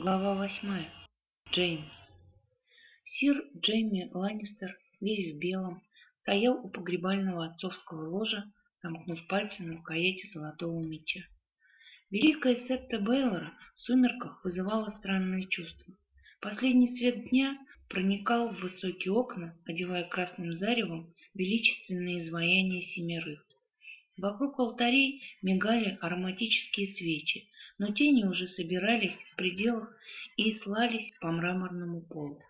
Глава восьмая. Джейн. Сир Джейми Ланнистер, весь в белом, стоял у погребального отцовского ложа, сомкнув пальцы на рукояти золотого меча. Великая септа Бейлора в сумерках вызывала странные чувства. Последний свет дня проникал в высокие окна, одевая красным заревом величественные изваяния семерых. Вокруг алтарей мигали ароматические свечи, но тени уже собирались в пределах и слались по мраморному полу.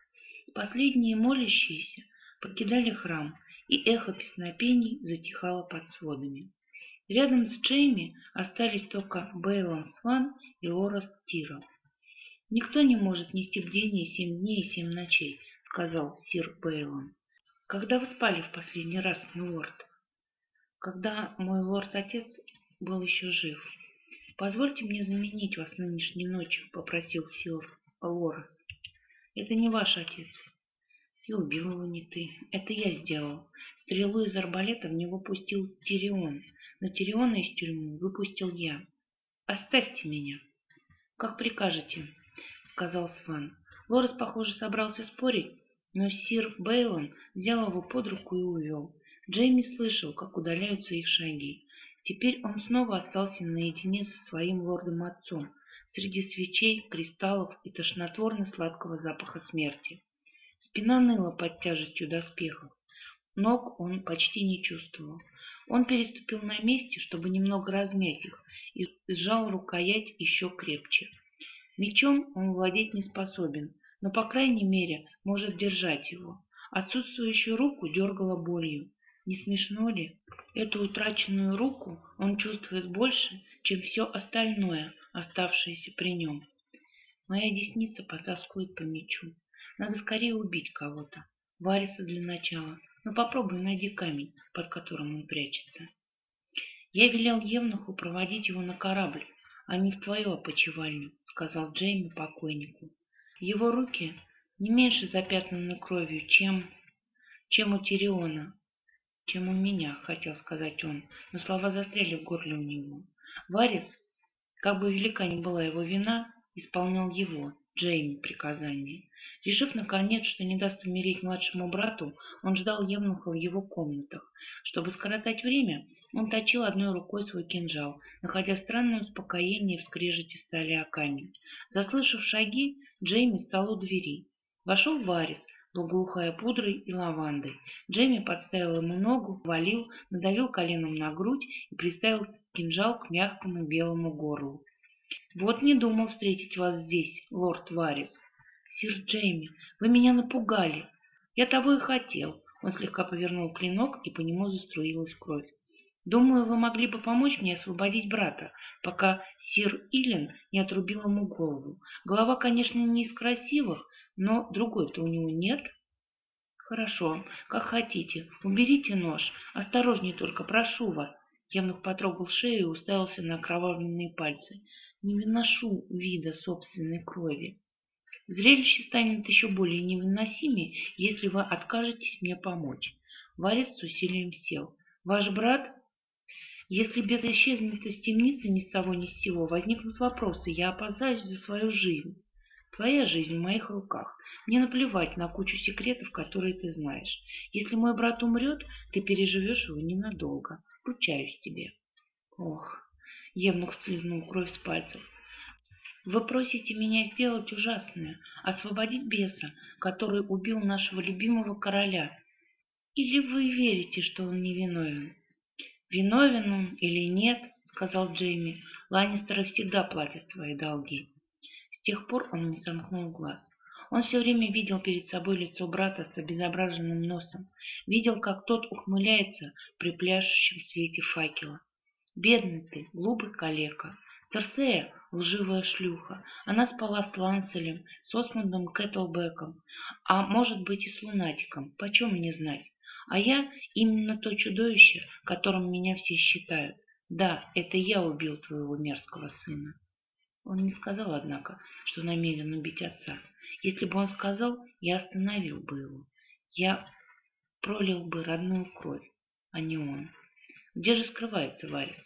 Последние молящиеся покидали храм, и эхо песнопений затихало под сводами. Рядом с Джейми остались только Бейлон Сван и Лора Стирл. «Никто не может нести бдение семь дней и семь ночей», — сказал сир Бейлон. «Когда вы спали в последний раз, милорд?» «Когда мой лорд-отец был еще жив», «Позвольте мне заменить вас нынешней ночью», — попросил сир Лорес. «Это не ваш отец. И убил его не ты. Это я сделал. Стрелу из арбалета в него пустил Тирион, но Тириона из тюрьмы выпустил я. Оставьте меня». «Как прикажете», — сказал Сван. Лорес, похоже, собрался спорить, но сир Бейлон взял его под руку и увел. Джейми слышал, как удаляются их шаги. Теперь он снова остался наедине со своим лордом-отцом, среди свечей, кристаллов и тошнотворно-сладкого запаха смерти. Спина ныла под тяжестью доспехов. Ног он почти не чувствовал. Он переступил на месте, чтобы немного размять их, и сжал рукоять еще крепче. Мечом он владеть не способен, но, по крайней мере, может держать его. Отсутствующую руку дергала болью. Не смешно ли? Эту утраченную руку он чувствует больше, чем все остальное, оставшееся при нем. Моя десница потаскует по мечу. Надо скорее убить кого-то. Вариса для начала. Но попробуй найди камень, под которым он прячется. Я велел Евнуху проводить его на корабль, а не в твою опочивальню, сказал Джейми покойнику. Его руки не меньше запятнаны кровью, чем... чем у Тириона, чем у меня, хотел сказать он, но слова застряли в горле у него. Варис, как бы велика ни была его вина, исполнял его, Джейми, приказание. Решив, наконец, что не даст умереть младшему брату, он ждал Евнуха в его комнатах. Чтобы скоротать время, он точил одной рукой свой кинжал, находя странное успокоение в скрежете стали о камень. Заслышав шаги, Джейми стал у двери. Вошел Варис, благоухая пудрой и лавандой. Джейми подставил ему ногу, валил, надавил коленом на грудь и приставил кинжал к мягкому белому горлу. «Вот не думал встретить вас здесь, лорд Варис. Сир Джейми, вы меня напугали. Я того и хотел». Он слегка повернул клинок, и по нему заструилась кровь. Думаю, вы могли бы помочь мне освободить брата, пока сир Илен не отрубил ему голову. Голова, конечно, не из красивых, но другой-то у него нет. Хорошо, как хотите. Уберите нож. Осторожнее только, прошу вас. Евнух потрогал шею и уставился на окровавленные пальцы. Не выношу вида собственной крови. Зрелище станет еще более невыносимее, если вы откажетесь мне помочь. Варис с усилием сел. Ваш брат если без исчезнет из темницы ни с того ни с сего, возникнут вопросы, я опасаюсь за свою жизнь. Твоя жизнь в моих руках. Мне наплевать на кучу секретов, которые ты знаешь. Если мой брат умрет, ты переживешь его ненадолго. Ручаюсь тебе. Ох, Евнух слизнул кровь с пальцев. Вы просите меня сделать ужасное, освободить беса, который убил нашего любимого короля. Или вы верите, что он невиновен? «Виновен он или нет, — сказал Джейми, — Ланнистеры всегда платят свои долги». С тех пор он не сомкнул глаз. Он все время видел перед собой лицо брата с обезображенным носом, видел, как тот ухмыляется при пляшущем свете факела. «Бедный ты, глупый калека!» Церсея — лживая шлюха. Она спала с Ланцелем, с Осмондом Кэтлбеком, а может быть и с лунатиком, почем мне знать. А я именно то чудовище, которым меня все считают. Да, это я убил твоего мерзкого сына. Он не сказал, однако, что намерен убить отца. Если бы он сказал, я остановил бы его. Я пролил бы родную кровь, а не он. Где же скрывается Варис?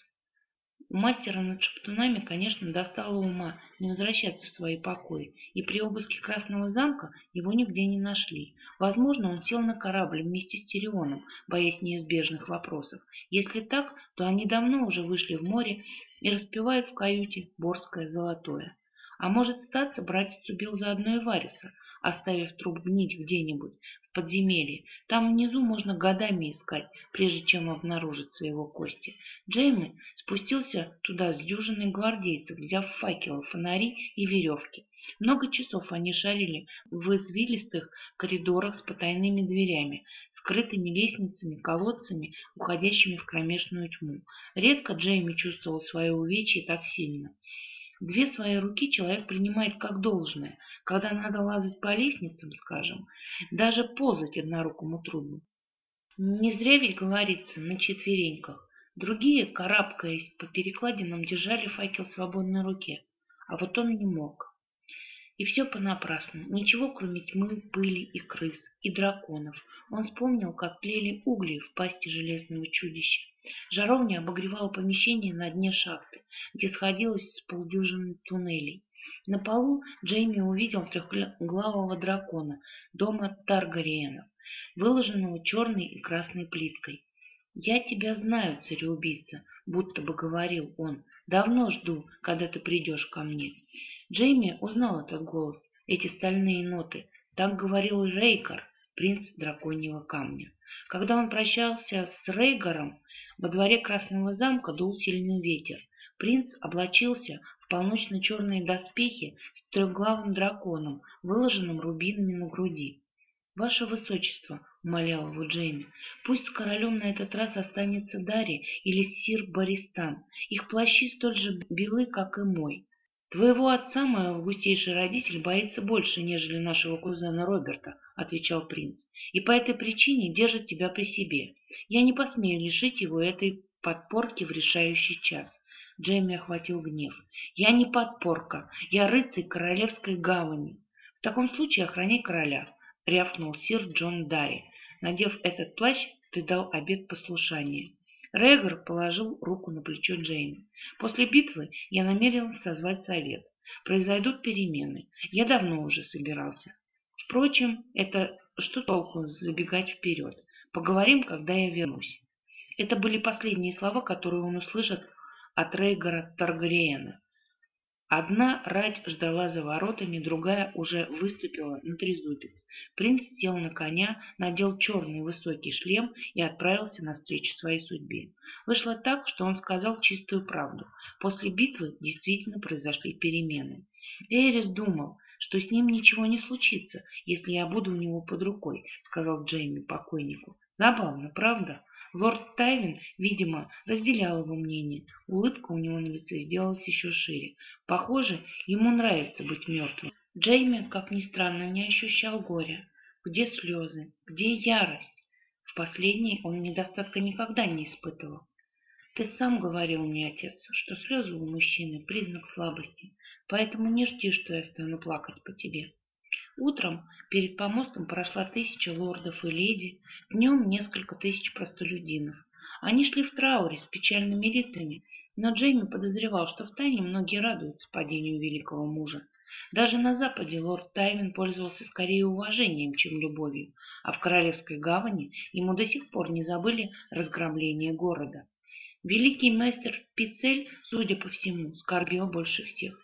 У мастера над шептунами, конечно, достало ума не возвращаться в свои покои, и при обыске Красного замка его нигде не нашли. Возможно, он сел на корабль вместе с Тирионом, боясь неизбежных вопросов. Если так, то они давно уже вышли в море и распевают в каюте Борское золотое. А может, статься, братец убил заодно и Вариса, оставив труп гнить где-нибудь в подземелье. Там внизу можно годами искать, прежде чем обнаружатся его кости. Джейми спустился туда с дюжиной гвардейцев, взяв факелы, фонари и веревки. Много часов они шарили в извилистых коридорах с потайными дверями, скрытыми лестницами, колодцами, уходящими в кромешную тьму. Редко Джейми чувствовал свое увечье так сильно. Две свои руки человек принимает как должное, когда надо лазать по лестницам, скажем. Даже ползать однорукому трудно. Не зря ведь говорится на четвереньках. Другие, карабкаясь по перекладинам, держали факел в свободной руке, а вот он не мог. И все понапрасну. Ничего, кроме тьмы, пыли и крыс, и драконов. Он вспомнил, как тлели угли в пасти железного чудища. Жаровня обогревала помещение на дне шахты, где сходилось с полдюжины туннелей. На полу Джейми увидел трехглавого дракона дома Таргариенов, выложенного черной и красной плиткой. «Я тебя знаю, цареубийца», — будто бы говорил он. «Давно жду, когда ты придешь ко мне». Джейми узнал этот голос, эти стальные ноты. Так говорил Рейкар, принц драконьего камня. Когда он прощался с Рейгаром, во дворе Красного замка дул сильный ветер. Принц облачился в полночно-черные доспехи с трехглавым драконом, выложенным рубинами на груди. «Ваше Высочество», — умолял его Джейми, — «пусть с королем на этот раз останется Дарри или сир Баристан. Их плащи столь же белы, как и мой. «Твоего отца мой августейший родитель боится больше, нежели нашего кузена Роберта», — отвечал принц, «и по этой причине держит тебя при себе. Я не посмею лишить его этой подпорки в решающий час». Джейми охватил гнев. «Я не подпорка, я рыцарь королевской гавани. В таком случае охраняй короля», — рявкнул сир Джон Дарри. «Надев этот плащ, ты дал обет послушания». Регор положил руку на плечо Джейми. «После битвы я намерен созвать совет. Произойдут перемены. Я давно уже собирался. Впрочем, это что толку забегать вперед? Поговорим, когда я вернусь». Это были последние слова, которые он услышит от Рейгора Таргариена. Одна рать ждала за воротами, другая уже выступила на трезубец. Принц сел на коня, надел черный высокий шлем и отправился навстречу своей судьбе. Вышло так, что он сказал чистую правду. После битвы действительно произошли перемены. Эрис думал, что с ним ничего не случится, если я буду у него под рукой, сказал Джейми покойнику. Забавно, правда? Лорд Тайвин, видимо, разделял его мнение. Улыбка у него на лице сделалась еще шире. Похоже, ему нравится быть мертвым. Джейми, как ни странно, не ощущал горя. Где слезы? Где ярость? В последней он недостатка никогда не испытывал. Ты сам говорил мне, отец, что слезы у мужчины – признак слабости, поэтому не жди, что я стану плакать по тебе. Утром перед помостом прошла тысяча лордов и леди, днем несколько тысяч простолюдинов. Они шли в трауре с печальными лицами, но Джейми подозревал, что втайне многие радуются падению великого мужа. Даже на Западе лорд Тайвин пользовался скорее уважением, чем любовью, а в Королевской гавани ему до сих пор не забыли разграбление города. Великий мастер Пицель, судя по всему, скорбел больше всех.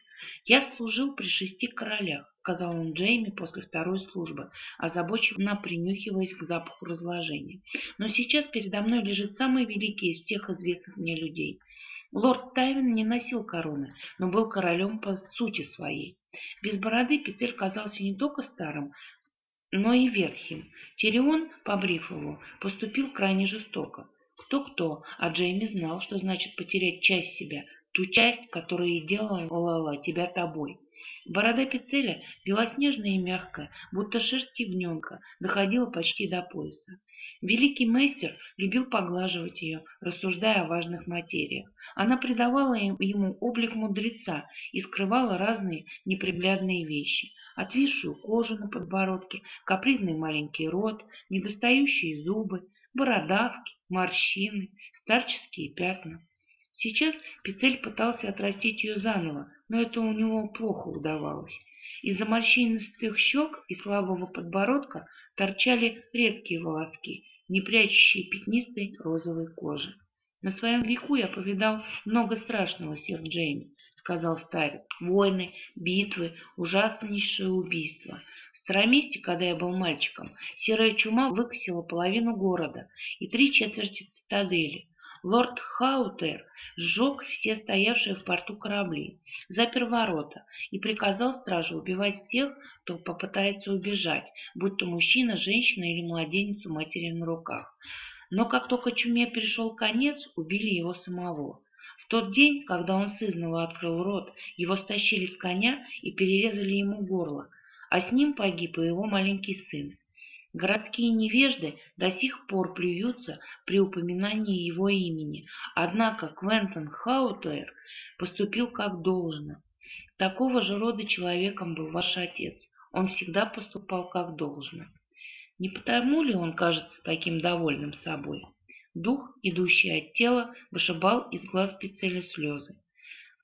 «Я служил при шести королях», — сказал он Джейми после второй службы, озабоченно принюхиваясь к запаху разложения. «Но сейчас передо мной лежит самый великий из всех известных мне людей. Лорд Тайвин не носил короны, но был королем по сути своей. Без бороды Пицель казался не только старым, но и верхим. Тирион, побрив его, поступил крайне жестоко. Кто-кто, а Джейми знал, что значит потерять часть себя, ту часть, которая делала тебя тобой. Борода Пицеля, белоснежная и мягкая, будто шерсть ягненка, доходила почти до пояса. Великий мастер любил поглаживать ее, рассуждая о важных материях. Она придавала ему облик мудреца и скрывала разные неприглядные вещи. Отвисшую кожу на подбородке, капризный маленький рот, недостающие зубы, бородавки, морщины, старческие пятна. Сейчас Пицель пытался отрастить ее заново, но это у него плохо удавалось. Из-за морщинистых щек и слабого подбородка торчали редкие волоски, не прячущие пятнистой розовой кожи. «На своем веку я повидал много страшного, сэр Джейми», — сказал старец. «Войны, битвы, ужаснейшие убийства. В Староместе, когда я был мальчиком, серая чума выкосила половину города и три четверти цитадели. Лорд Хаутер сжег все стоявшие в порту корабли, запер ворота и приказал стражу убивать всех, кто попытается убежать, будь то мужчина, женщина или младенец у матери на руках. Но как только чуме пришел конец, убили его самого. В тот день, когда он сызново открыл рот, его стащили с коня и перерезали ему горло, а с ним погиб и его маленький сын. Городские невежды до сих пор плюются при упоминании его имени, однако Квентон Хаутуэр поступил как должно. Такого же рода человеком был ваш отец. Он всегда поступал как должно. Не потому ли он кажется таким довольным собой? Дух, идущий от тела, вышибал из глаз Пиццеля слезы.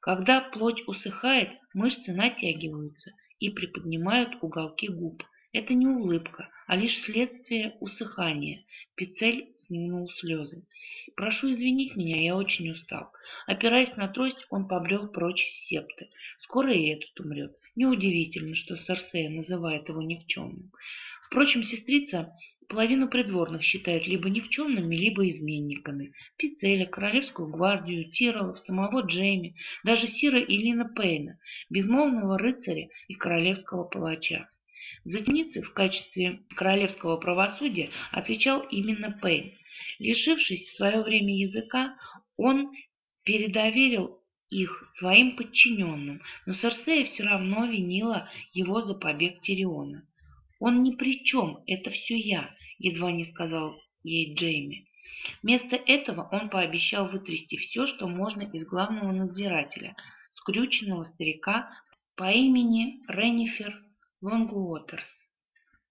Когда плоть усыхает, мышцы натягиваются и приподнимают уголки губ. Это не улыбка, а лишь следствие усыхания. Пицель сминул слезы. «Прошу извинить меня, я очень устал». Опираясь на трость, он побрел прочь с септы. Скоро и этот умрет. Неудивительно, что Сарсея называет его никчемным. Впрочем, сестрица половину придворных считает либо никчемными, либо изменниками. Пицеля, Королевскую гвардию, Тиролов, самого Джейми, даже Сира и Лина Пейна, безмолвного рыцаря и королевского палача. За темницы в качестве королевского правосудия отвечал именно Пейн. Лишившись в свое время языка, он передоверил их своим подчиненным, но Серсея все равно винила его за побег Тириона. «Он ни при чем, это все я», — едва не сказал ей Джейми. Вместо этого он пообещал вытрясти все, что можно из главного надзирателя, скрюченного старика по имени Реннифер Лонгуотерс.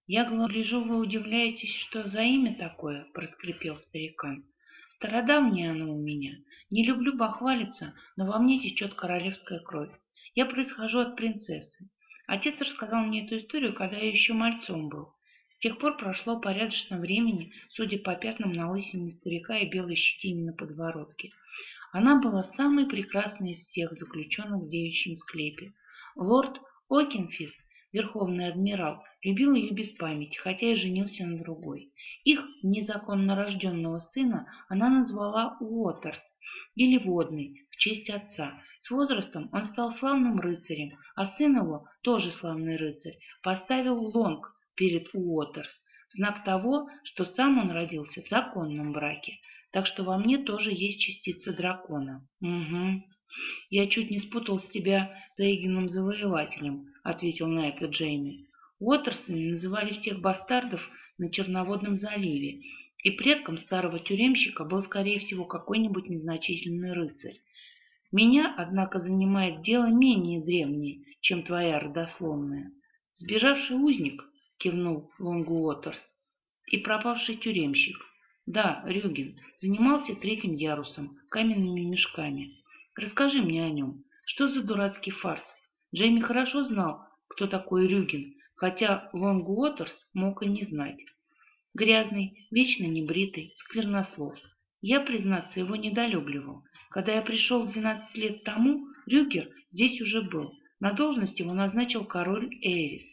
«Я гляжу, вы удивляетесь, что за имя такое?» — проскрипел старикан. «Стародавнее оно у меня. Не люблю бахвалиться, но во мне течет королевская кровь. Я происхожу от принцессы. Отец рассказал мне эту историю, когда я еще мальцом был. С тех пор прошло порядочно времени, судя по пятнам на лысине старика и белой щетине на подбородке. Она была самой прекрасной из всех заключенных в девичьем склепе. Лорд Окинфист верховный адмирал, любил ее без памяти, хотя и женился на другой. Их незаконно рожденного сына она назвала Уотерс, или Водный, в честь отца. С возрастом он стал славным рыцарем, а сын его, тоже славный рыцарь, поставил лонг перед Уотерс, в знак того, что сам он родился в законном браке. Так что во мне тоже есть частица дракона. Угу. «Я чуть не спутал с тебя Заигиным завоевателем», — ответил на это Джейми. Уотерсами называли всех бастардов на Черноводном заливе, и предком старого тюремщика был, скорее всего, какой-нибудь незначительный рыцарь. Меня, однако, занимает дело менее древнее, чем твоя родословная. Сбежавший узник, кивнул Лонгу Уотерс, и пропавший тюремщик. Да, Рюгин, занимался третьим ярусом, каменными мешками. Расскажи мне о нем. Что за дурацкий фарс? Джейми хорошо знал, кто такой Рюгин, хотя Лонг Уотерс мог и не знать. Грязный, вечно небритый, сквернослов. Я, признаться, его недолюбливал. Когда я пришел 12 лет тому, Рюгер здесь уже был. На должность его назначил король Эрис.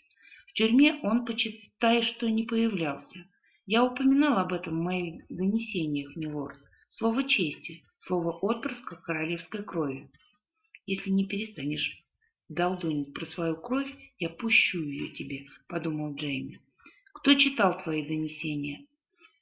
В тюрьме он, почитай, что не появлялся. Я упоминал об этом в моих донесениях, милорд. Слово чести, слово отпрыска королевской крови. Если не перестанешь долдонить про свою кровь, я пущу ее тебе, подумал Джейми. Кто читал твои донесения?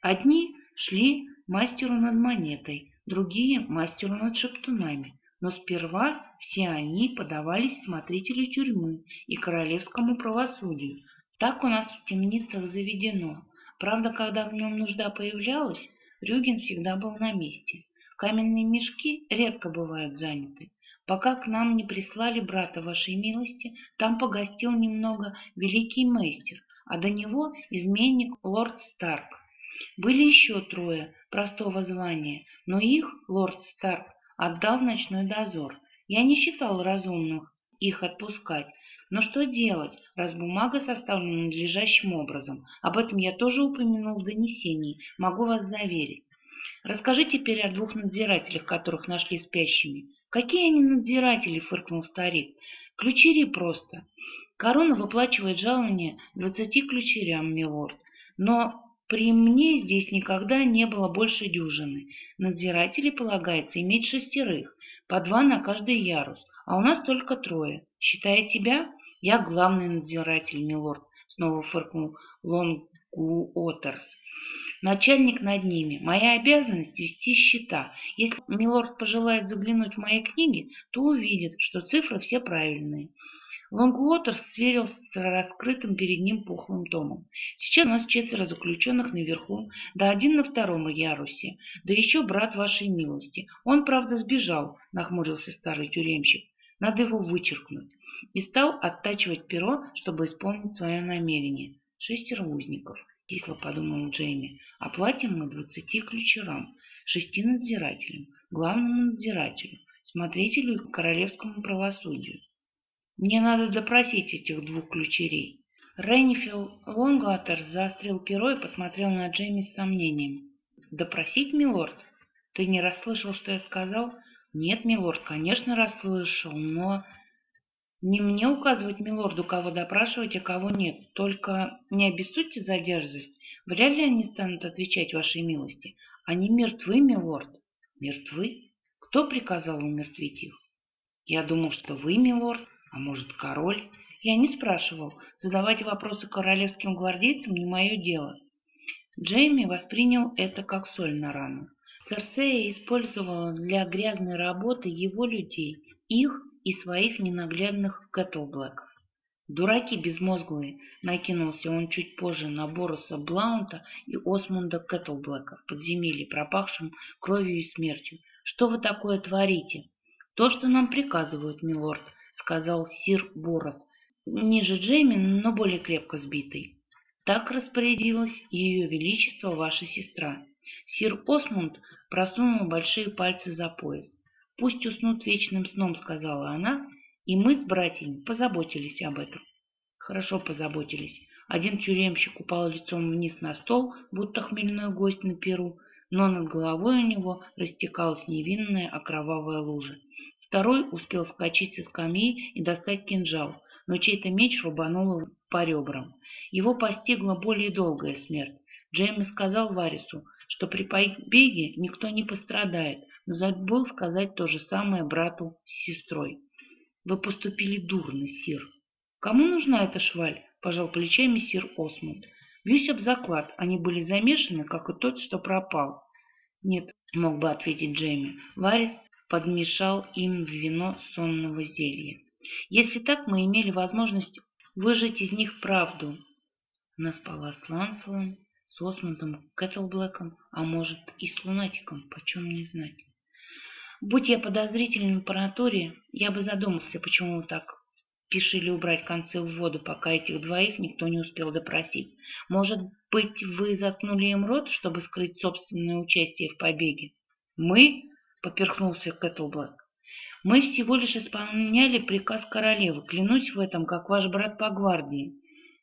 Одни шли мастеру над монетой, другие мастеру над шептунами. Но сперва все они подавались смотрителю тюрьмы и королевскому правосудию. Так у нас в темницах заведено. Правда, когда в нем нужда появлялась, Рюгин всегда был на месте. Каменные мешки редко бывают заняты. Пока к нам не прислали брата вашей милости, там погостил немного великий мастер, а до него изменник лорд Старк. Были еще трое простого звания, но их лорд Старк отдал в ночной дозор. Я не считал разумным их отпускать. Но что делать, раз бумага составлена надлежащим образом? Об этом я тоже упомянул в донесении, могу вас заверить. Расскажи теперь о двух надзирателях, которых нашли спящими. Какие они надзиратели, фыркнул старик. Ключери просто. Корона выплачивает жалование двадцати ключерям, милорд. Но при мне здесь никогда не было больше дюжины. Надзирателей полагается иметь шестерых, по два на каждый ярус, а у нас только трое. Считая тебя, я главный надзиратель, милорд, снова фыркнул Лонгу Отерс. Начальник над ними. Моя обязанность вести счета. Если милорд пожелает заглянуть в мои книги, то увидит, что цифры все правильные. Лонгуотерс сверился с раскрытым перед ним пухлым томом. Сейчас у нас четверо заключенных наверху, да один на втором ярусе, да еще брат вашей милости. Он, правда, сбежал, нахмурился старый тюремщик. Надо его вычеркнуть. И стал оттачивать перо, чтобы исполнить свое намерение. Шестеро узников кисло подумал Джейми. Оплатим мы двадцати ключерам, шести надзирателям, главному надзирателю, смотрителю и королевскому правосудию. Мне надо допросить этих двух ключерей. Рейнифилл Лонгуатер заострил перо и посмотрел на Джейми с сомнением. «Допросить, милорд? Ты не расслышал, что я сказал?» «Нет, милорд, конечно, расслышал, но...» Не мне указывать милорду, кого допрашивать, а кого нет. Только не обессудьте за. Вряд ли они станут отвечать вашей милости. Они мертвы, милорд. Мертвы? Кто приказал умертвить их? Я думал, что вы, милорд, а может, король. Я не спрашивал. Задавать вопросы королевским гвардейцам не мое дело. Джейми воспринял это как соль на рану. Серсея использовала для грязной работы его людей, их и своих ненаглядных Кэтлблэков. Дураки безмозглые, накинулся он чуть позже на Бороса Блаунта и Осмунда Кэтлблэка в подземелье, пропахшем кровью и смертью. Что вы такое творите? То, что нам приказывают, милорд, сказал сир Борос, ниже Джейми, но более крепко сбитый. Так распорядилась ее величество ваша сестра. Сир Осмунд просунул большие пальцы за пояс. «Пусть уснут вечным сном», — сказала она, и мы с братьями позаботились об этом. Хорошо позаботились. Один тюремщик упал лицом вниз на стол, будто хмельной гость на перу, но над головой у него растекалась невинная окровавая лужа. Второй успел скачать со скамьи и достать кинжал, но чей-то меч рубанул по ребрам. Его постигла более долгая смерть. Джейми сказал Варису, что при побеге никто не пострадает, забыл сказать то же самое брату с сестрой. «Вы поступили дурно, сир». «Кому нужна эта шваль?» – пожал плечами сир Осмунд. «Бьюсь об заклад, они были замешаны, как и тот, что пропал». «Нет», – мог бы ответить Джейми. Варис подмешал им в вино сонного зелья. «Если так, мы имели возможность выжать из них правду». Она спала с Ланселом, с Осмондом Кэтлблэком, а может и с Лунатиком, почем не знать. Будь я подозрительным по натуре, я бы задумался, почему так спешили убрать концы в воду, пока этих двоих никто не успел допросить. Может быть, вы заткнули им рот, чтобы скрыть собственное участие в побеге? Мы? — поперхнулся Кэтлблэк. Мы всего лишь исполняли приказ королевы, клянусь в этом, как ваш брат по гвардии.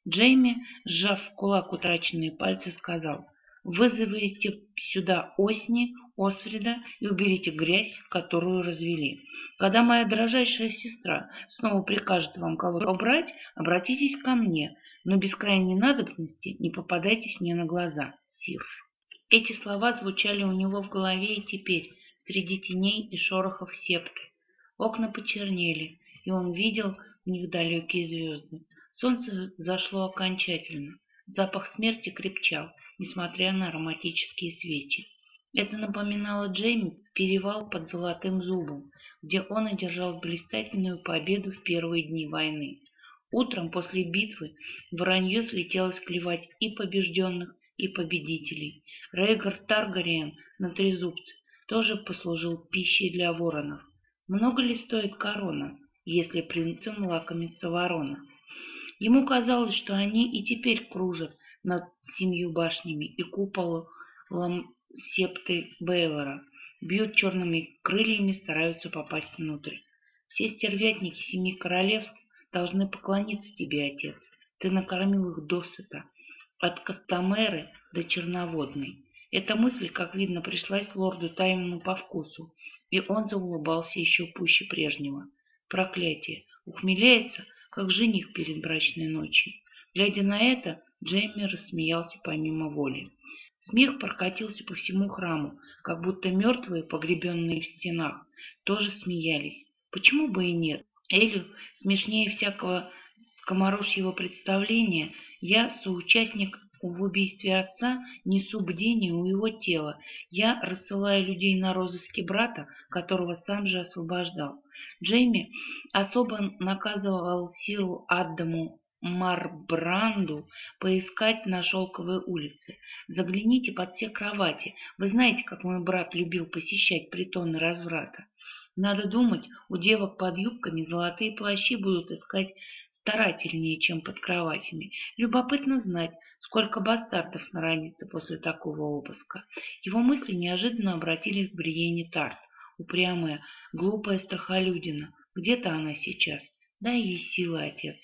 Джейми, сжав в кулак утраченные пальцы, сказал, «Вызовите сюда Осни, Осфрида и уберите грязь, которую развели. Когда моя дрожайшая сестра снова прикажет вам кого-то убрать, обратитесь ко мне, но без крайней надобности не попадайтесь мне на глаза, сир». Эти слова звучали у него в голове и теперь, среди теней и шорохов септы. Окна почернели, и он видел в них далекие звезды. Солнце зашло окончательно. Запах смерти крепчал, несмотря на ароматические свечи. Это напоминало Джейми перевал под Золотым Зубом, где он одержал блистательную победу в первые дни войны. Утром после битвы воронье слетелось клевать и побежденных, и победителей. Рейгар Таргариен на трезубце тоже послужил пищей для воронов. Много ли стоит корона, если принцем лакомится ворона? Ему казалось, что они и теперь кружат над семью башнями и куполом септы Бейлора. бьют черными крыльями, стараются попасть внутрь. Все стервятники семи королевств должны поклониться тебе, отец. Ты накормил их досыта, от Костомеры до Черноводной. Эта мысль, как видно, пришлась лорду Таймону по вкусу, и он заулыбался еще пуще прежнего. Проклятие! Ухмеляется, как жених перед брачной ночью. Глядя на это, Джейми рассмеялся помимо воли. Смех прокатился по всему храму, как будто мертвые, погребенные в стенах, тоже смеялись. Почему бы и нет? Элю смешнее всякого скоморожьего представления, я соучастник в убийстве отца, несу бдение у его тела. Я рассылаю людей на розыски брата, которого сам же освобождал. Джейми особо наказывал Сиру Адаму Марбранду поискать на Шелковой улице. Загляните под все кровати. Вы знаете, как мой брат любил посещать притоны разврата. Надо думать, у девок под юбками золотые плащи будут искать старательнее, чем под кроватями. Любопытно знать, сколько бастардов народится после такого обыска. Его мысли неожиданно обратились к Бриене Тарт. Упрямая, глупая страхолюдина. Где-то она сейчас. Дай ей силы, отец.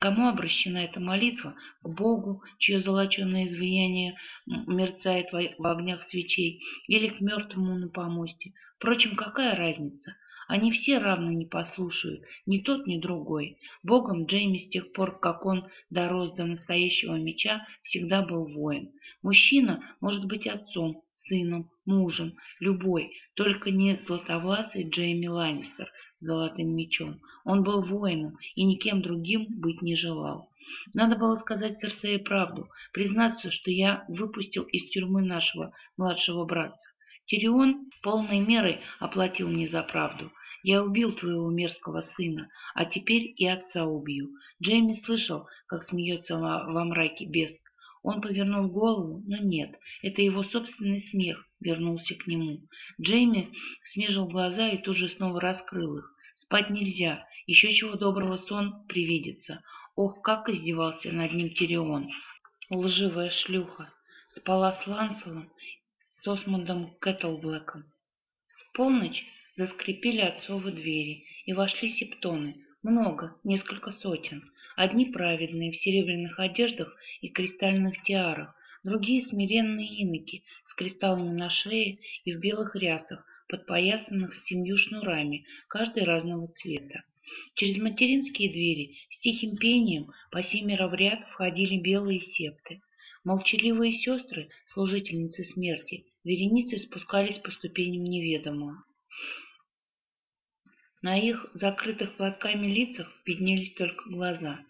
Кому обращена эта молитва? К Богу, чье золоченое изваяние мерцает в огнях свечей, или к мертвому на помосте? Впрочем, какая разница? Они все равно не послушают, ни тот, ни другой. Богом Джейми с тех пор, как он дорос до настоящего меча, всегда был воин. Мужчина может быть отцом, сыном, мужем, любой, только не златовласый Джейми Ланнистер с золотым мечом. Он был воином и никем другим быть не желал. Надо было сказать Серсее правду, признаться, что я выпустил из тюрьмы нашего младшего братца. Тирион полной мерой оплатил мне за правду. Я убил твоего мерзкого сына, а теперь и отца убью. Джейми слышал, как смеется во мраке бес. Он повернул голову, но нет, это его собственный смех вернулся к нему. Джейми смежил глаза и тут же снова раскрыл их. Спать нельзя, еще чего доброго сон привидится. Ох, как издевался над ним Тирион. Лживая шлюха. Спала с Ланселом, с Осмондом Кэтлблэком. В полночь заскрипели отцовы двери, и вошли септоны. Много, несколько сотен. Одни праведные, в серебряных одеждах и кристальных тиарах, другие смиренные иноки, с кристаллами на шее и в белых рясах, подпоясанных семью шнурами, каждый разного цвета. Через материнские двери с тихим пением по семеро в ряд входили белые септы. Молчаливые сестры, служительницы смерти, вереницы спускались по ступеням неведомого. На их закрытых платками лицах виднелись только глаза.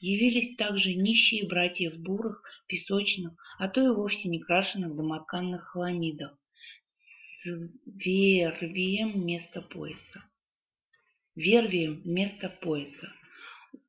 Явились также нищие братья в бурых, песочных, а то и вовсе не крашенных домотканных хламидах с вервием вместо пояса. Вервием вместо пояса.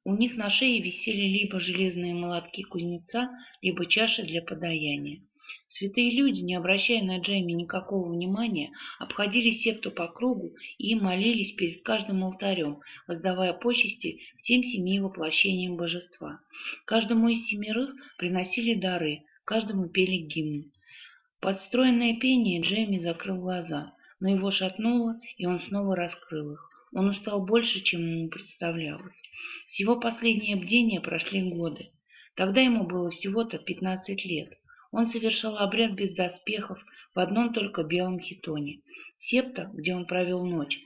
У них на шее висели либо железные молотки кузнеца, либо чаши для подаяния. Святые люди, не обращая на Джейми никакого внимания, обходили септу по кругу и молились перед каждым алтарем, воздавая почести всем семи воплощениям божества. Каждому из семерых приносили дары, каждому пели гимн. Подстроенное пение Джейми закрыл глаза, но его шатнуло, и он снова раскрыл их. Он устал больше, чем ему представлялось. С его последнее бдения прошли годы. Тогда ему было всего-то пятнадцать лет. Он совершал обряд без доспехов в одном только белом хитоне. Септа, где он провел ночь,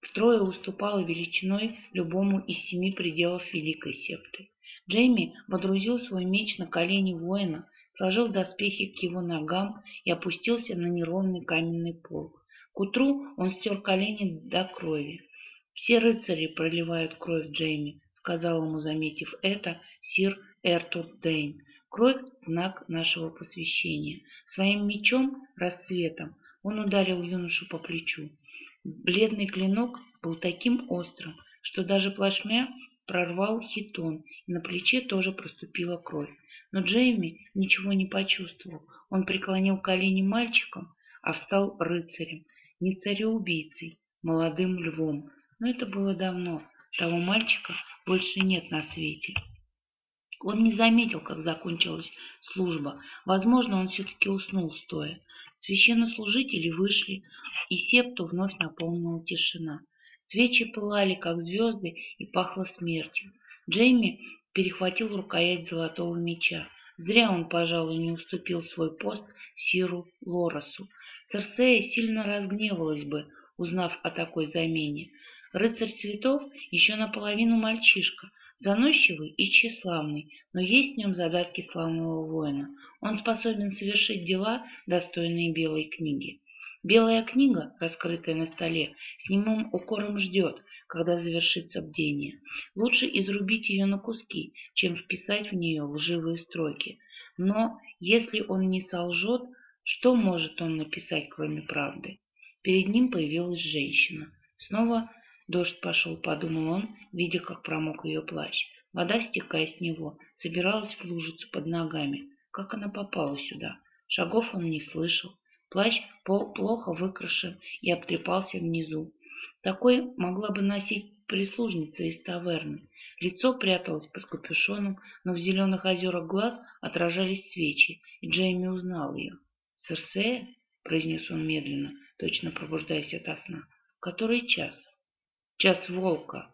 втрое уступала величиной любому из семи пределов Великой Септы. Джейми водрузил свой меч на колени воина, сложил доспехи к его ногам и опустился на неровный каменный пол. К утру он стер колени до крови. «Все рыцари проливают кровь Джейми», — сказал ему, заметив это, сир Эртур Дейн. Кровь — знак нашего посвящения. Своим мечом, расцветом, он ударил юношу по плечу. Бледный клинок был таким острым, что даже плашмя прорвал хитон, и на плече тоже проступила кровь. Но Джейми ничего не почувствовал. Он преклонил колени мальчиком, а встал рыцарем, не цареубийцей, молодым львом. Но это было давно. Того мальчика больше нет на свете. Он не заметил, как закончилась служба. Возможно, он все-таки уснул стоя. Священнослужители вышли, и септу вновь наполнила тишина. Свечи пылали, как звезды, и пахло смертью. Джейми перехватил рукоять золотого меча. Зря он, пожалуй, не уступил свой пост Сиру Лоросу. Серсея сильно разгневалась бы, узнав о такой замене. Рыцарь цветов еще наполовину мальчишка, заносчивый и тщеславный, но есть в нем задатки славного воина. Он способен совершить дела, достойные белой книги. Белая книга, раскрытая на столе, с немым укором ждет, когда завершится бдение. Лучше изрубить ее на куски, чем вписать в нее лживые строки. Но если он не солжет, что может он написать, кроме правды? Перед ним появилась женщина. Снова дождь пошел, подумал он, видя, как промок ее плащ. Вода, стекая с него, собиралась в лужицу под ногами. Как она попала сюда? Шагов он не слышал. Плащ плохо выкрашен и обтрепался внизу. Такой могла бы носить прислужница из таверны. Лицо пряталось под капюшоном, но в зеленых озерах глаз отражались свечи, и Джейми узнал ее. «Серсея?» — произнес он медленно, точно пробуждаясь ото сна. «Который час?» «Час волка».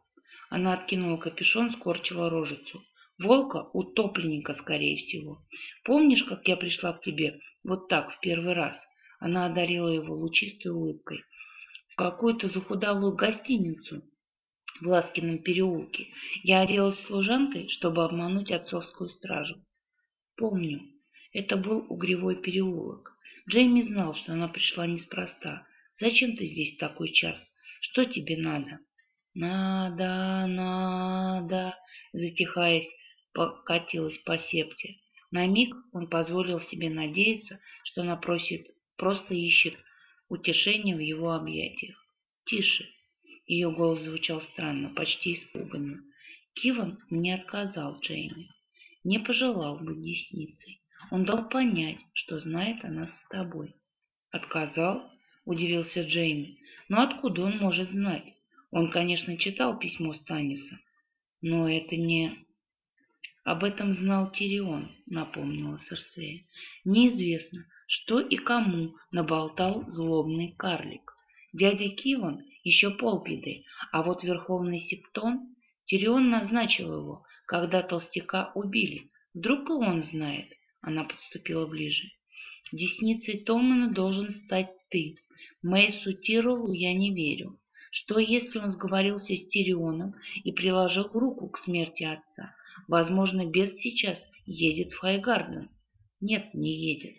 Она откинула капюшон, скорчила рожицу. «Волка — утопленника, скорее всего. Помнишь, как я пришла к тебе вот так в первый раз?» Она одарила его лучистой улыбкой. «В какую-то захудалую гостиницу в Ласкином переулке. Я оделась служанкой, чтобы обмануть отцовскую стражу. Помню, это был Угревой переулок. Джейми знал, что она пришла неспроста. «Зачем ты здесь в такой час? Что тебе надо?» «Надо, надо», затихаясь, покатилась по септе. На миг он позволил себе надеяться, что она просит, просто ищет утешения в его объятиях. «Тише!» Ее голос звучал странно, почти испуганно. Киван не отказал Джейми. Не пожелал быть десницей. Он дал понять, что знает о нас с тобой. «Отказал?» – удивился Джейми. «Но откуда он может знать? Он, конечно, читал письмо Станиса, но это не...» «Об этом знал Тирион», — напомнила Серсея. «Неизвестно, что и кому наболтал злобный карлик. Дядя Киван еще полбеды, а вот Верховный Септон... Тирион назначил его, когда толстяка убили. Вдруг и он знает. Она подступила ближе. Десницей Томана должен стать ты. Мейсу Тиролу я не верю. Что, если он сговорился с Тирионом и приложил руку к смерти отца? Возможно, бес сейчас едет в Хайгарден. Нет, не едет.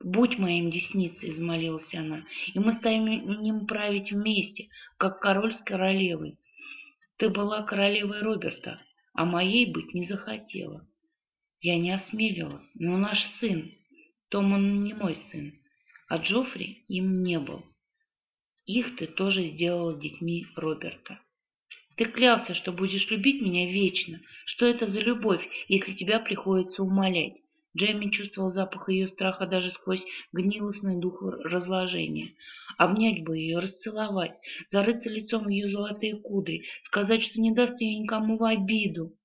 «Будь моим десницей», — взмолилась она, — «и мы станем править вместе, как король с королевой. Ты была королевой Роберта, а моей быть не захотела. Я не осмелилась, но наш сын, Том он не мой сын, а Джоффри им не был. Их ты тоже сделала детьми Роберта. Ты клялся, что будешь любить меня вечно. Что это за любовь, если тебя приходится умолять? Джейми чувствовал запах ее страха даже сквозь гнилостный дух разложения. Обнять бы ее, расцеловать, зарыться лицом в ее золотые кудри, сказать, что не даст ее никому в обиду.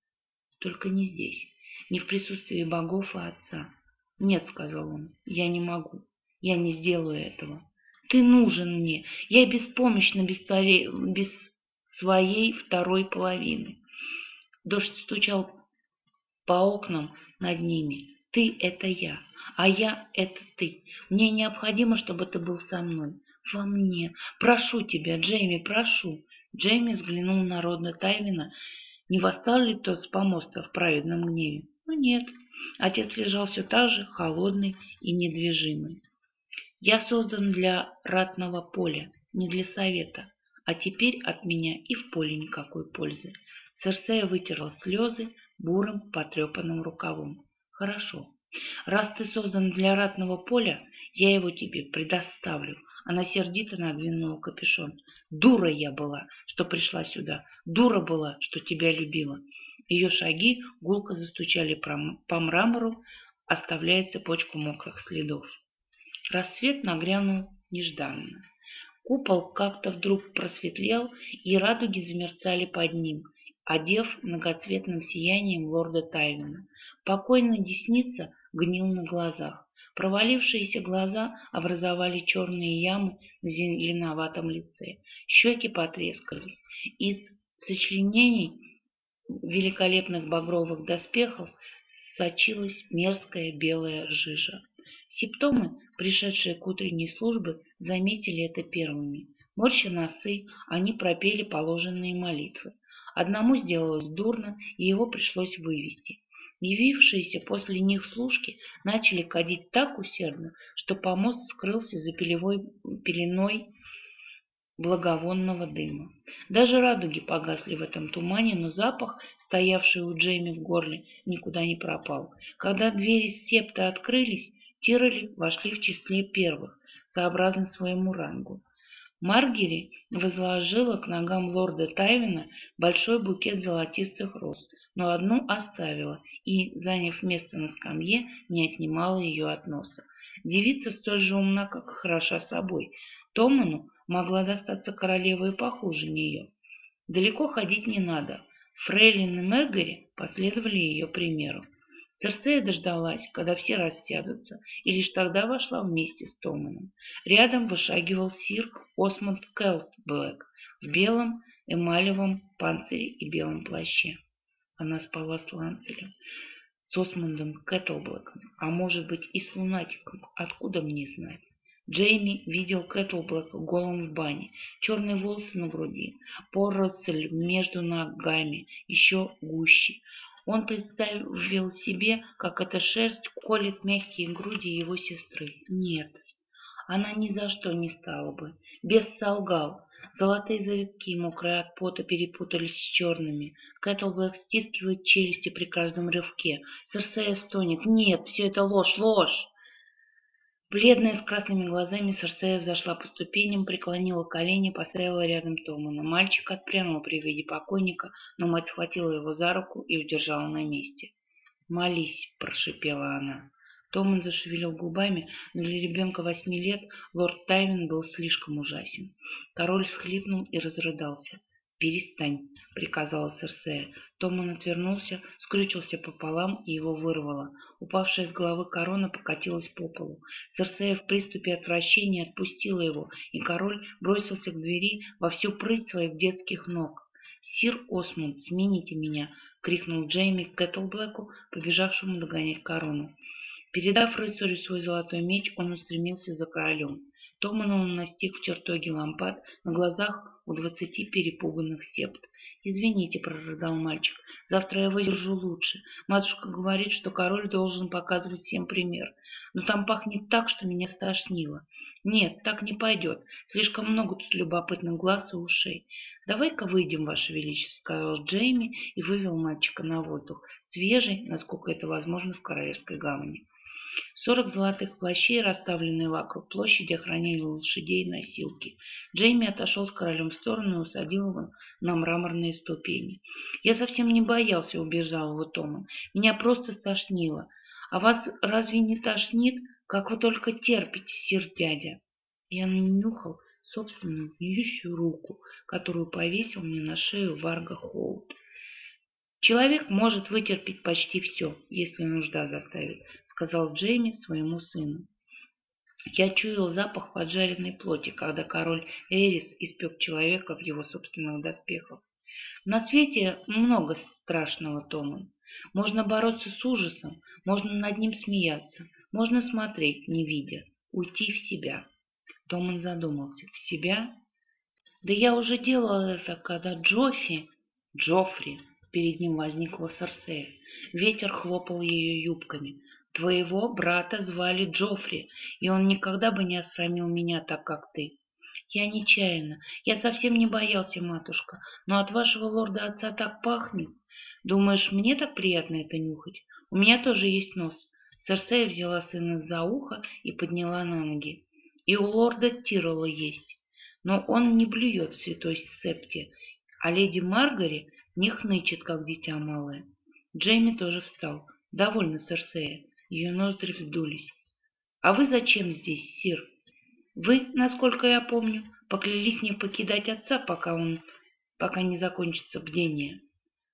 Только не здесь не в присутствии богов и отца. «Нет», — сказал он, — «я не могу, я не сделаю этого. Ты нужен мне, я беспомощна без, твоей, без своей второй половины». Дождь стучал по окнам над ними. «Ты — это я, а я — это ты. Мне необходимо, чтобы ты был со мной, во мне. Прошу тебя, Джейми, прошу». Джейми взглянул на Родна Тайвина. Не восстал ли тот с помоста в праведном гневе? Но нет, отец лежал все так же, холодный и недвижимый. Я создан для ратного поля, не для совета, а теперь от меня и в поле никакой пользы. Серсея вытерла слезы бурым потрепанным рукавом. Хорошо. Раз ты создан для ратного поля, я его тебе предоставлю. Она сердито надвинула капюшон. Дура я была, что пришла сюда. Дура была, что тебя любила. Ее шаги гулко застучали по мрамору, оставляя цепочку мокрых следов. Рассвет нагрянул нежданно. Купол как-то вдруг просветлел, и радуги замерцали под ним, одев многоцветным сиянием лорда Тайвина. Покойная десница гнил на глазах. Провалившиеся глаза образовали черные ямы на зеленоватом лице. Щеки потрескались. Из сочленений великолепных багровых доспехов сочилась мерзкая белая жижа. Симптомы, пришедшие к утренней службе, заметили это первыми. Морща носы, они пропели положенные молитвы. Одному сделалось дурно, и его пришлось вывести. Явившиеся после них служки начали кадить так усердно, что помост скрылся за пелевой, пеленой благовонного дыма. Даже радуги погасли в этом тумане, но запах, стоявший у Джейми в горле, никуда не пропал. Когда двери септа открылись, Тироли вошли в числе первых, сообразно своему рангу. Маргери возложила к ногам лорда Тайвина большой букет золотистых роз, но одну оставила и, заняв место на скамье, не отнимала ее от носа. Девица столь же умна, как и хороша собой. Томмену могла достаться королева и похуже нее. Далеко ходить не надо. Фрейлины Маргери последовали ее примеру. Серсея дождалась, когда все рассядутся, и лишь тогда вошла вместе с Томменом. Рядом вышагивал сир Осмонд Кеттлблэк в белом эмалевом панцире и белом плаще. Она спала с Ланцелем, с Осмондом Кэтлблэком, а может быть и с лунатиком, откуда мне знать. Джейми видел Кэтлблэка голым в бане, черные волосы на груди, поросль между ногами, еще гуще. Он представил себе, как эта шерсть колет мягкие груди его сестры. Нет, она ни за что не стала бы. Бес солгал. Золотые завитки, мокрые от пота, перепутались с черными. Кэтлблэк стискивает челюсти при каждом рывке. Серсея стонет. Нет, все это ложь, ложь. Бледная, с красными глазами, Серсея взошла по ступеням, преклонила колени, поставила рядом Томана. Мальчик отпрянул при виде покойника, но мать схватила его за руку и удержала на месте. «Молись!» – прошипела она. Томан зашевелил губами, но для ребенка восьми лет лорд Тайвин был слишком ужасен. Король всхлипнул и разрыдался. «Перестань», — приказала Серсея. Томан отвернулся, скрючился пополам и его вырвало. Упавшая с головы корона покатилась по полу. Серсея в приступе отвращения отпустила его, и король бросился к двери во всю прыть своих детских ног. «Сир Осмунд, смените меня!» — крикнул Джейми Кэтлблэку, побежавшему догонять корону. Передав рыцарю свой золотой меч, он устремился за королем. Томана он настиг в чертоге лампад на глазах у двадцати перепуганных септ. «Извините», — прорыдал мальчик, — «завтра я выдержу лучше. Матушка говорит, что король должен показывать всем пример. Но там пахнет так, что меня стошнило. Нет, так не пойдет. Слишком много тут любопытных глаз и ушей. Давай-ка выйдем, Ваше Величество», — сказал Джейми и вывел мальчика на воздух, свежий, насколько это возможно в Королевской гавани. Сорок золотых плащей, расставленные вокруг площади, охраняли лошадей и носилки. Джейми отошел с королем в сторону и усадил его на мраморные ступени. «Я совсем не боялся», — убежал его Томан. «Меня просто стошнило. А вас разве не тошнит, как вы только терпите, сир дядя?» Я нанюхал собственную гниющую руку, которую повесил мне на шею Варга Хоут. Человек может вытерпеть почти все, если нужда заставит, сказал Джейми своему сыну. Я чуял запах поджаренной плоти, когда король Эрис испек человека в его собственных доспехах. На свете много страшного, Томан. Можно бороться с ужасом, можно над ним смеяться, можно смотреть, не видя, уйти в себя. Томан задумался. В себя? Да я уже делал это, когда Джоффи... Джоффри... Перед ним возникла Серсея. Ветер хлопал ее юбками. Твоего брата звали Джоффри, и он никогда бы не осрамил меня так, как ты. Я нечаянно. Я совсем не боялся, матушка, но от вашего лорда-отца так пахнет. Думаешь, мне так приятно это нюхать? У меня тоже есть нос. Серсея взяла сына за ухо и подняла на ноги. И у лорда Тирола есть. Но он не блюет в святой септе, а леди Маргари не хнычет, как дитя малое. Джейми тоже встал. Довольно, Серсея. Ее ноздри вздулись. «А вы зачем здесь, сир? Вы, насколько я помню, поклялись не покидать отца, пока он... пока не закончится бдение».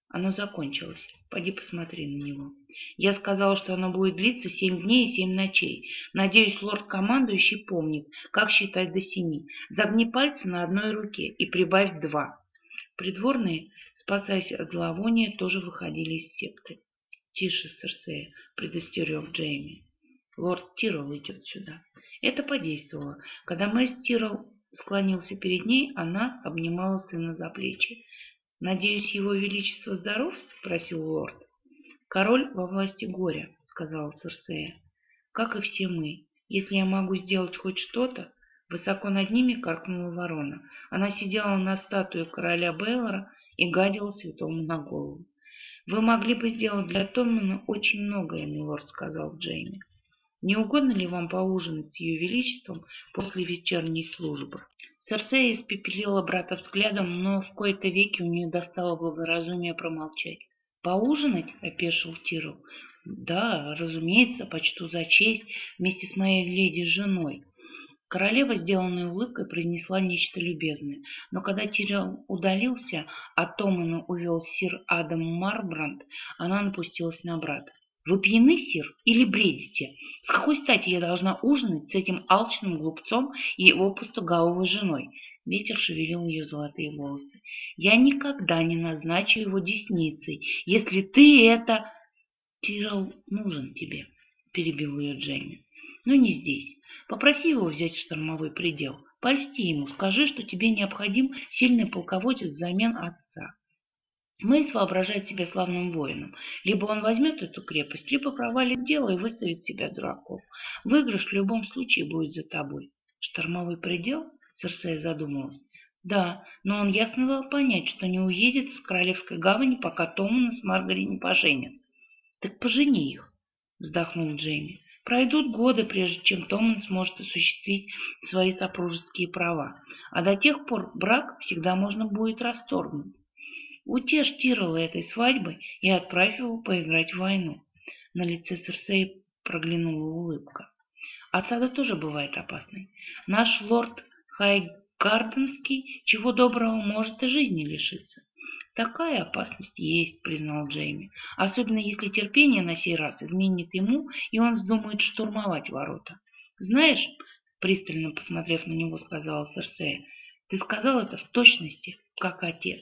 Оно закончилось. Пойди посмотри на него. Я сказал, что оно будет длиться семь дней и семь ночей. Надеюсь, лорд-командующий помнит, как считать до семи. Загни пальцы на одной руке и прибавь два. Придворные, спасаясь от зловония, тоже выходили из септы. «Тише, Серсея», — предостерег Джейми. «Лорд Тирол идет сюда». Это подействовало. Когда Мэс Тирол склонился перед ней, она обнимала сына за плечи. «Надеюсь, его величество здоров?» — спросил лорд. «Король во власти горя», — сказала Серсея. «Как и все мы. Если я могу сделать хоть что-то...» Высоко над ними каркнула ворона. Она сидела на статуе короля Бейлора и гадила святому на голову. «Вы могли бы сделать для Томмана очень многое, милорд», — сказал Джейми. «Не угодно ли вам поужинать с ее величеством после вечерней службы?» Серсея испепелила брата взглядом, но в кои-то веки у нее достало благоразумие промолчать. «Поужинать?» — опешил Тирл. «Да, разумеется, почту за честь вместе с моей леди-женой». Королева, сделанной улыбкой, произнесла нечто любезное, но когда Тирел удалился, а Томана увел сир Адам Марбранд, она напустилась на брата. «Вы пьяны, сир, или бредите? С какой стати я должна ужинать с этим алчным глупцом и его пустоголовой женой?» Ветер шевелил ее золотые волосы. «Я никогда не назначу его десницей, если ты это...» «Тирел нужен тебе», — перебил ее Джейми. «Но не здесь. Попроси его взять штормовой предел. Польсти ему, скажи, что тебе необходим сильный полководец взамен отца. Мэйс воображает себя славным воином. Либо он возьмет эту крепость, либо провалит дело и выставит себя дураком. Выигрыш в любом случае будет за тобой. Штормовой предел? Серсея задумалась. Да, но он ясно дал понять, что не уедет с Королевской гавани, пока Томана с Маргари не поженят. Так пожени их, вздохнул Джейми. Пройдут годы, прежде чем Томан сможет осуществить свои супружеские права, а до тех пор брак всегда можно будет расторгнуть. Утешь Тирола этой свадьбой и отправь его поиграть в войну. На лице Серсеи проглянула улыбка. Осада тоже бывает опасной. Наш лорд Хайгарденский чего доброго может и жизни лишиться. «Такая опасность есть», — признал Джейми, «особенно если терпение на сей раз изменит ему, и он вздумает штурмовать ворота». «Знаешь», — пристально посмотрев на него, сказала Серсея, «ты сказал это в точности, как отец».